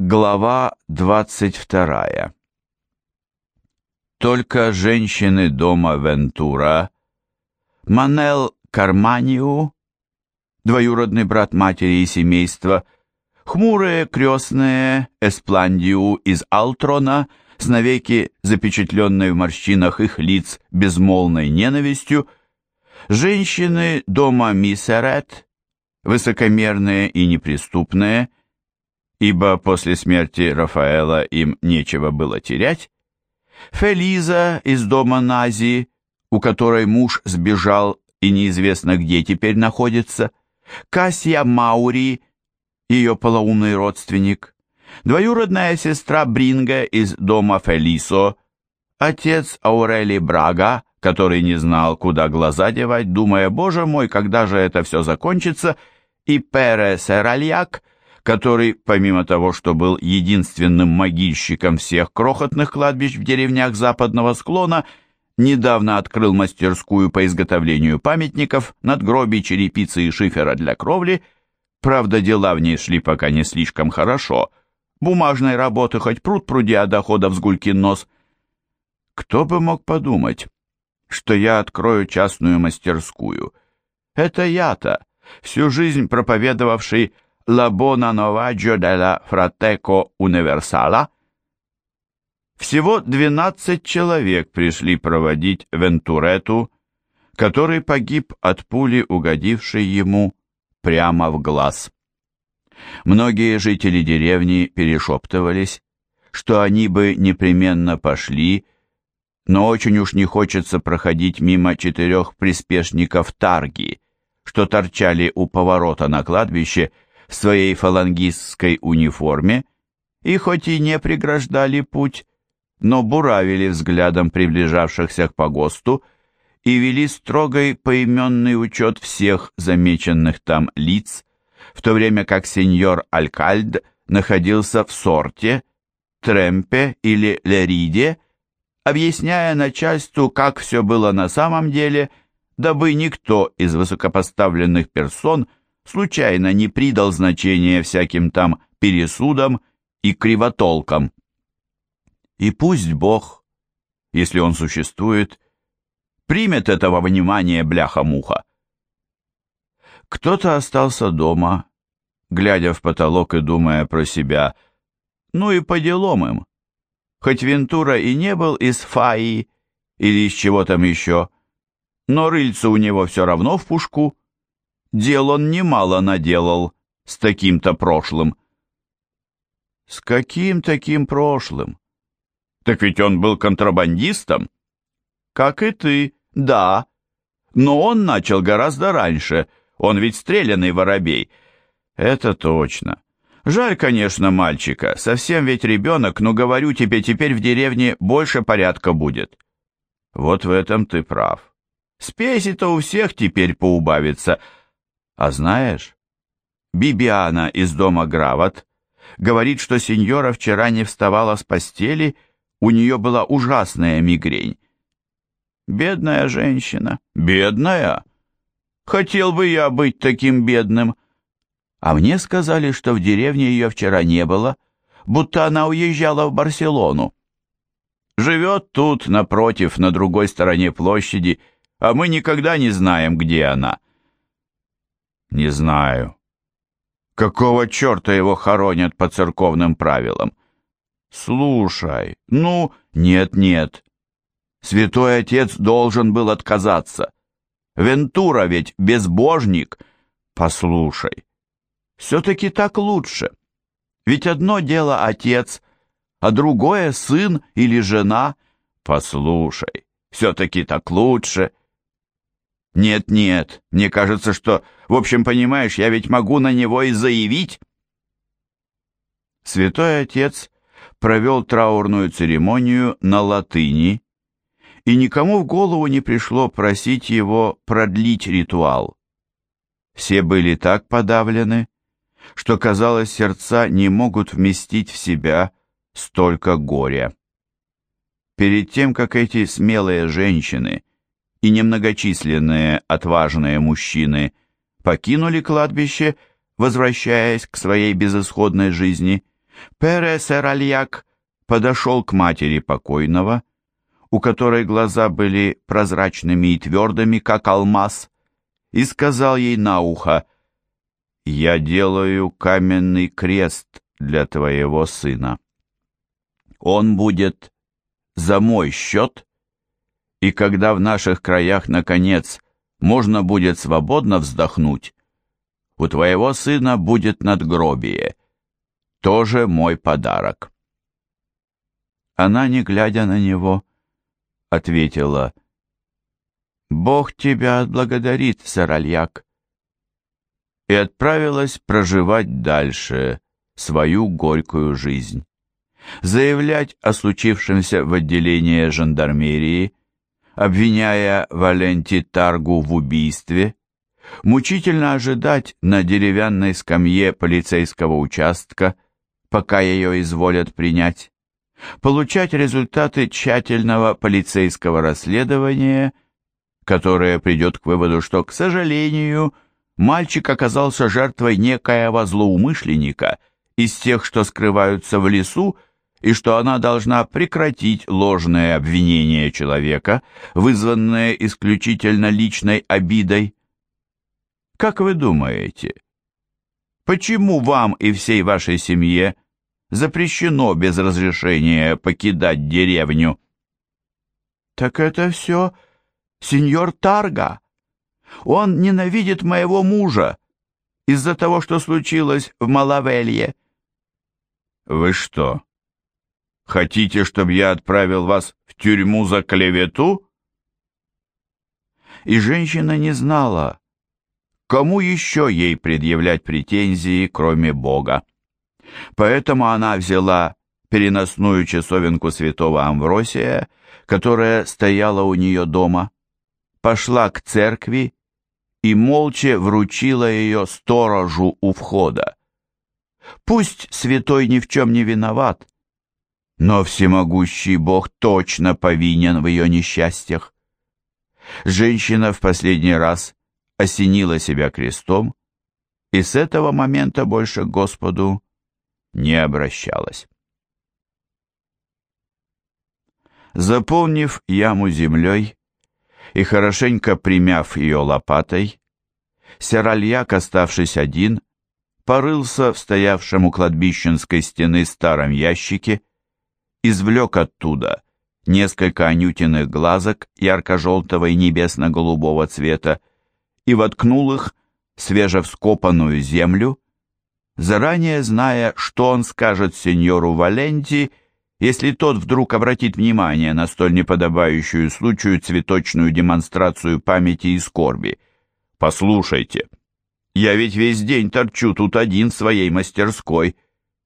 Глава 22 Только женщины дома Вентура, Манел Карманиу, двоюродный брат матери и семейства, хмурые крестные Эспландиу из Алтрона с навеки запечатленной в морщинах их лиц безмолвной ненавистью, женщины дома Миссерет, высокомерные и неприступные, ибо после смерти Рафаэла им нечего было терять, Фелиза из дома Нази, у которой муж сбежал и неизвестно где теперь находится, Кассия Маури, ее полоумный родственник, двоюродная сестра Бринга из дома Фелисо, отец Аурели Брага, который не знал, куда глаза девать, думая, «Боже мой, когда же это все закончится?» и Пере Серальяк, который, помимо того, что был единственным могильщиком всех крохотных кладбищ в деревнях западного склона, недавно открыл мастерскую по изготовлению памятников, надгробий, черепицы и шифера для кровли, правда, дела в ней шли пока не слишком хорошо, бумажной работы хоть пруд пруди, а доходов с гулькин нос. Кто бы мог подумать, что я открою частную мастерскую? Это я-то, всю жизнь проповедовавший «La buona novaggio della Frateco Universala». Всего 12 человек пришли проводить Вентурету, который погиб от пули, угодившей ему прямо в глаз. Многие жители деревни перешептывались, что они бы непременно пошли, но очень уж не хочется проходить мимо четырех приспешников Тарги, что торчали у поворота на кладбище в своей фалангистской униформе и хоть и не преграждали путь, но буравили взглядом приближавшихся к погосту и вели строгой поименный учет всех замеченных там лиц, в то время как сеньор Алькальд находился в сорте, тремпе или лериде, объясняя начальству, как все было на самом деле – дабы никто из высокопоставленных персон случайно не придал значения всяким там пересудам и кривотолкам. И пусть Бог, если он существует, примет этого внимания бляха-муха. Кто-то остался дома, глядя в потолок и думая про себя, ну и по делам им. Хоть Вентура и не был из Фаи или из чего там еще, но рыльца у него все равно в пушку. Дел он немало наделал с таким-то прошлым. С каким таким прошлым? Так ведь он был контрабандистом. Как и ты, да. Но он начал гораздо раньше, он ведь стрелянный воробей. Это точно. Жаль, конечно, мальчика, совсем ведь ребенок, но говорю тебе, теперь в деревне больше порядка будет. Вот в этом ты прав. Спеси-то у всех теперь поубавится. А знаешь, Бибиана из дома Грават говорит, что сеньора вчера не вставала с постели, у нее была ужасная мигрень. Бедная женщина, бедная. Хотел бы я быть таким бедным. А мне сказали, что в деревне ее вчера не было, будто она уезжала в Барселону. Живет тут, напротив, на другой стороне площади, а мы никогда не знаем, где она. Не знаю. Какого черта его хоронят по церковным правилам? Слушай, ну, нет-нет. Святой Отец должен был отказаться. Вентура ведь безбожник. Послушай, все-таки так лучше. Ведь одно дело отец, а другое сын или жена. Послушай, все-таки так лучше. Нет-нет, мне кажется, что, в общем, понимаешь, я ведь могу на него и заявить. Святой Отец провел траурную церемонию на латыни, и никому в голову не пришло просить его продлить ритуал. Все были так подавлены, что, казалось, сердца не могут вместить в себя столько горя. Перед тем, как эти смелые женщины и немногочисленные отважные мужчины покинули кладбище, возвращаясь к своей безысходной жизни, Пере Серальяк подошел к матери покойного, у которой глаза были прозрачными и твердыми, как алмаз, и сказал ей на ухо, «Я делаю каменный крест для твоего сына. Он будет за мой счет, и когда в наших краях, наконец, можно будет свободно вздохнуть, у твоего сына будет надгробие, тоже мой подарок». Она, не глядя на него, ответила, «Бог тебя отблагодарит, саральяк», и отправилась проживать дальше свою горькую жизнь. Заявлять о случившемся в отделении жандармерии, обвиняя Валенти Таргу в убийстве, мучительно ожидать на деревянной скамье полицейского участка, пока ее изволят принять, получать результаты тщательного полицейского расследования, которое придет к выводу, что, к сожалению, мальчик оказался жертвой некоего злоумышленника из тех, что скрываются в лесу, и что она должна прекратить ложное обвинение человека, вызванное исключительно личной обидой. Как вы думаете, почему вам и всей вашей семье – запрещено без разрешения покидать деревню. Так это все сеньор Тарга. Он ненавидит моего мужа из-за того, что случилось в Малавелье. Вы что, хотите, чтобы я отправил вас в тюрьму за клевету? И женщина не знала, кому еще ей предъявлять претензии, кроме Бога. Поэтому она взяла переносную часовенку святого Амвросия, которая стояла у нее дома, пошла к церкви и молча вручила ее сторожу у входа. Пусть святой ни в чем не виноват, но всемогущий Бог точно повинен в ее несчастьях. Женщина в последний раз осенила себя крестом, и с этого момента больше к Господу не обращалась. Заполнив яму землей и хорошенько примяв ее лопатой, Серальяк, оставшись один, порылся в стоявшем у кладбищенской стены старом ящике, извлек оттуда несколько анютиных глазок ярко-желтого и небесно-голубого цвета и воткнул их в свежевскопанную землю, заранее зная, что он скажет сеньору Валенти, если тот вдруг обратит внимание на столь неподобающую случаю цветочную демонстрацию памяти и скорби. «Послушайте, я ведь весь день торчу тут один в своей мастерской.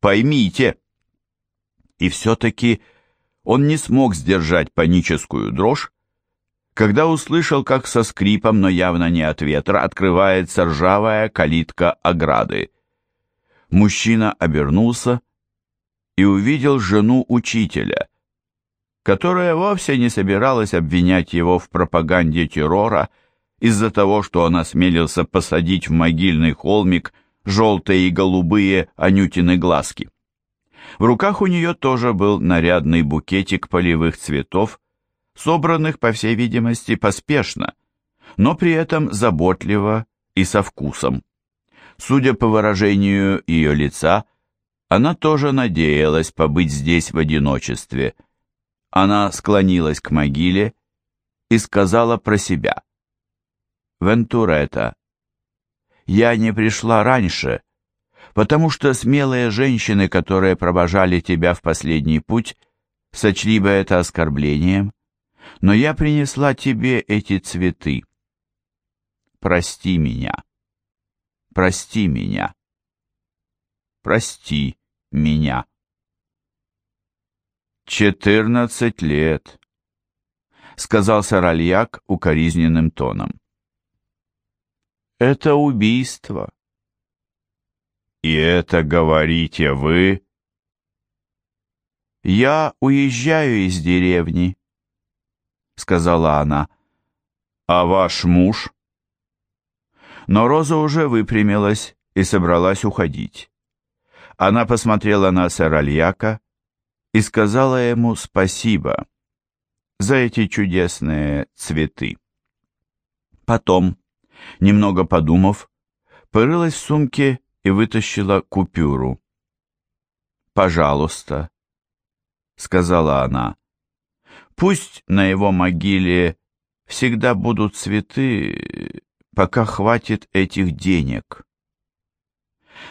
Поймите!» И все-таки он не смог сдержать паническую дрожь, когда услышал, как со скрипом, но явно не от ветра, открывается ржавая калитка ограды. Мужчина обернулся и увидел жену учителя, которая вовсе не собиралась обвинять его в пропаганде террора из-за того, что он осмелился посадить в могильный холмик желтые и голубые анютины глазки. В руках у нее тоже был нарядный букетик полевых цветов, собранных, по всей видимости, поспешно, но при этом заботливо и со вкусом. Судя по выражению ее лица, она тоже надеялась побыть здесь в одиночестве. Она склонилась к могиле и сказала про себя. «Вентуретта, я не пришла раньше, потому что смелые женщины, которые провожали тебя в последний путь, сочли бы это оскорблением, но я принесла тебе эти цветы. Прости меня» прости меня. Прости меня. Четырнадцать лет, сказал Саральяк укоризненным тоном. Это убийство. И это говорите вы? Я уезжаю из деревни, сказала она. А ваш муж? но Роза уже выпрямилась и собралась уходить. Она посмотрела на Саральяка и сказала ему спасибо за эти чудесные цветы. Потом, немного подумав, порылась в сумке и вытащила купюру. «Пожалуйста», — сказала она, — «пусть на его могиле всегда будут цветы, пока хватит этих денег».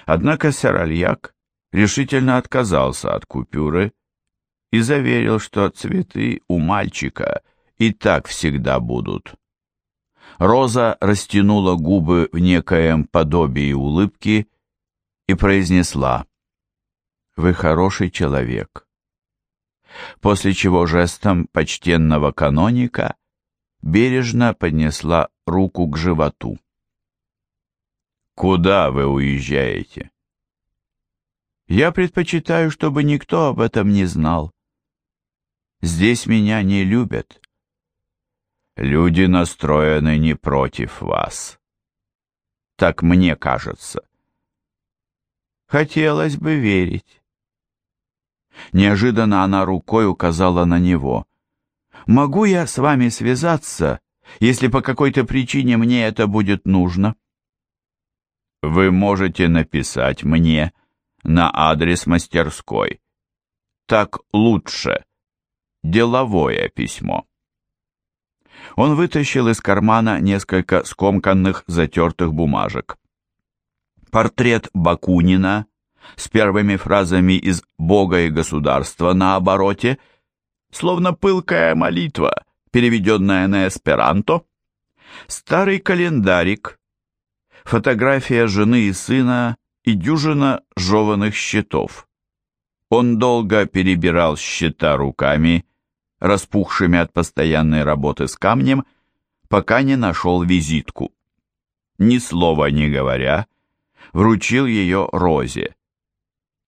Однако Саральяк решительно отказался от купюры и заверил, что цветы у мальчика и так всегда будут. Роза растянула губы в некоем подобии улыбки и произнесла «Вы хороший человек». После чего жестом почтенного каноника бережно поднесла руку к животу. «Куда вы уезжаете?» «Я предпочитаю, чтобы никто об этом не знал. Здесь меня не любят». «Люди настроены не против вас. Так мне кажется». «Хотелось бы верить». Неожиданно она рукой указала на него. «Могу я с вами связаться, если по какой-то причине мне это будет нужно?» вы можете написать мне на адрес мастерской. Так лучше. Деловое письмо. Он вытащил из кармана несколько скомканных затертых бумажек. Портрет Бакунина с первыми фразами из «Бога и государства» на обороте, словно пылкая молитва, переведенная на эсперанто, старый календарик фотография жены и сына и дюжина жеванных счетов. Он долго перебирал счета руками, распухшими от постоянной работы с камнем, пока не нашел визитку. Ни слова не говоря, вручил ее Розе.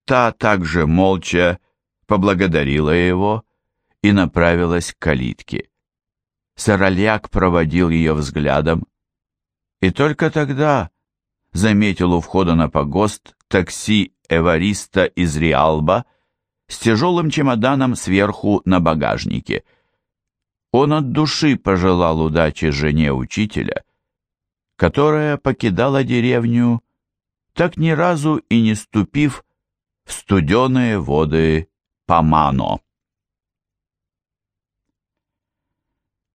Та также молча поблагодарила его и направилась к калитке. Сорольяк проводил ее взглядом, и только тогда заметил у входа на погост такси Эвариста из Риалба с тяжелым чемоданом сверху на багажнике. Он от души пожелал удачи жене учителя, которая покидала деревню, так ни разу и не ступив в студеные воды Памано.